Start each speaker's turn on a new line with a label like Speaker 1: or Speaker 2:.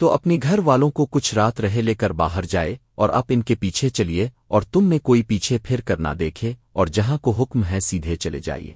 Speaker 1: تو اپنی گھر والوں کو کچھ رات رہے لے کر باہر جائے اور آپ ان کے پیچھے چلیے اور تم میں کوئی پیچھے پھر کر نہ دیکھے اور جہاں کو حکم ہے سیدھے چلے جائیے۔